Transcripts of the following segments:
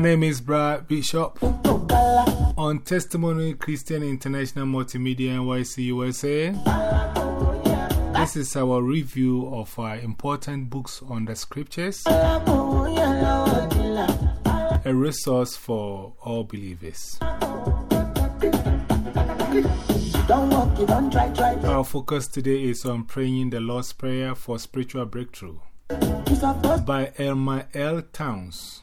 name is Brad Bishop on Testimony Christian International Multimedia NYC USA. This is our review of our important books on the scriptures, a resource for all believers. Our focus today is on praying the Lord's Prayer for spiritual breakthrough by Elmer L. Towns.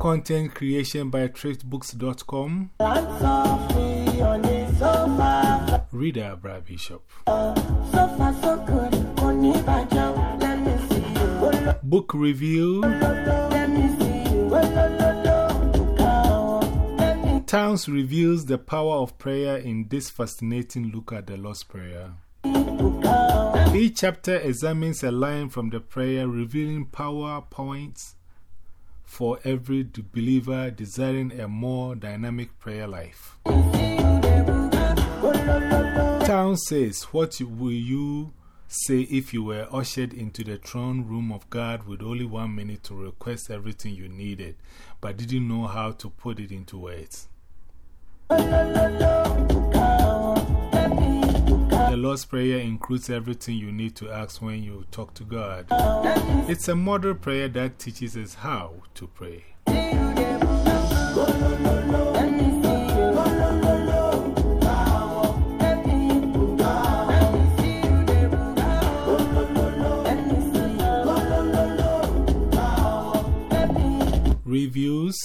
Content creation by thriftbooks.com. Reader Brad Bishop. Book review. Towns reveals the power of prayer in this fascinating look at the Lord's Prayer. Each chapter examines a line from the prayer, revealing power points for every believer desiring a more dynamic prayer life. Town says, What will you say if you were ushered into the throne room of God with only one minute to request everything you needed, but didn't know how to put it into words? Lord's Prayer includes everything you need to ask when you talk to God. It's a model prayer that teaches us how to pray. Reviews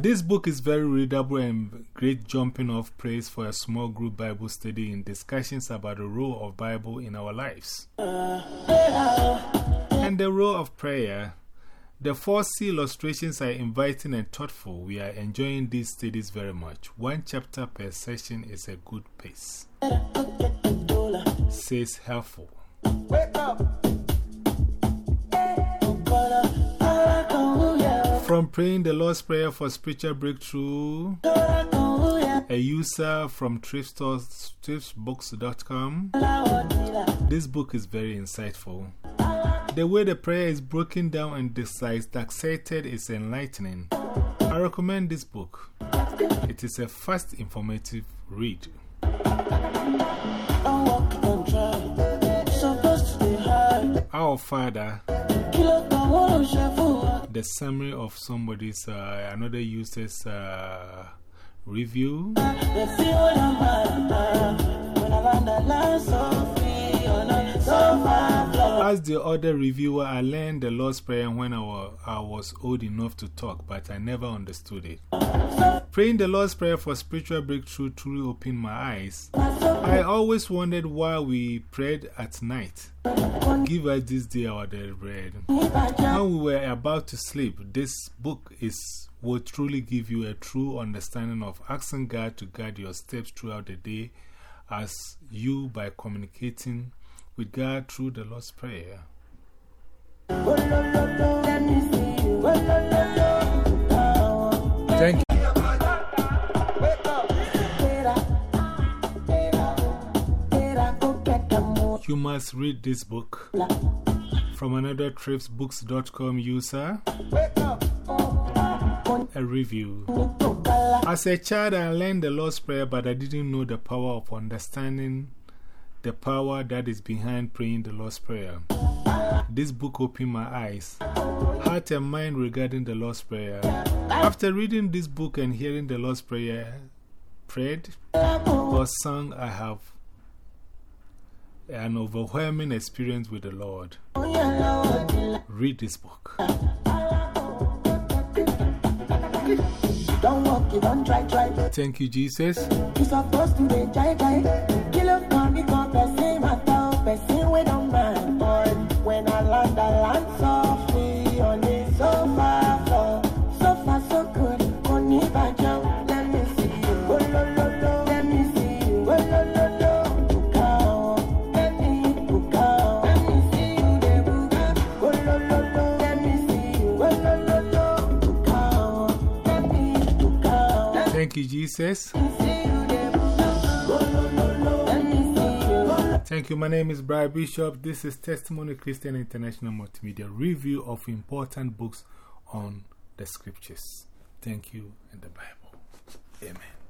This book is very readable and great jumping off praise for a small group Bible study in discussions about the role of Bible in our lives. And the role of prayer. The four C illustrations are inviting and thoughtful. We are enjoying these studies very much. One chapter per session is a good pace. Says helpful. From praying the Lord's Prayer for spiritual breakthrough, a user from thriftbooks.com. This book is very insightful. The way the prayer is broken down and dissected is enlightening. I recommend this book. It is a fast, informative read. Our Father the summary of somebody's uh, another user's uh, review. As the other reviewer, I learned the Lord's Prayer when I, I was old enough to talk, but I never understood it. Praying the Lord's Prayer for spiritual breakthrough truly opened my eyes. I always wondered why we prayed at night. Give us this day our daily bread. When we were about to sleep, this book is, will truly give you a true understanding of asking God to guide your steps throughout the day as you by communicating with God through the Lord's Prayer. Thank you. You must read this book from another thriftbooks.com user. A review. As a child, I learned the Lord's Prayer, but I didn't know the power of understanding the power that is behind praying the Lord's Prayer. This book opened my eyes, heart, and mind regarding the Lord's Prayer. After reading this book and hearing the Lord's Prayer prayed or sung, I have an overwhelming experience with the Lord. Read this book. Thank you, Jesus. When Thank you, Jesus. Thank you. My name is Brian Bishop. This is Testimony Christian International Multimedia review of important books on the scriptures. Thank you and the Bible. Amen.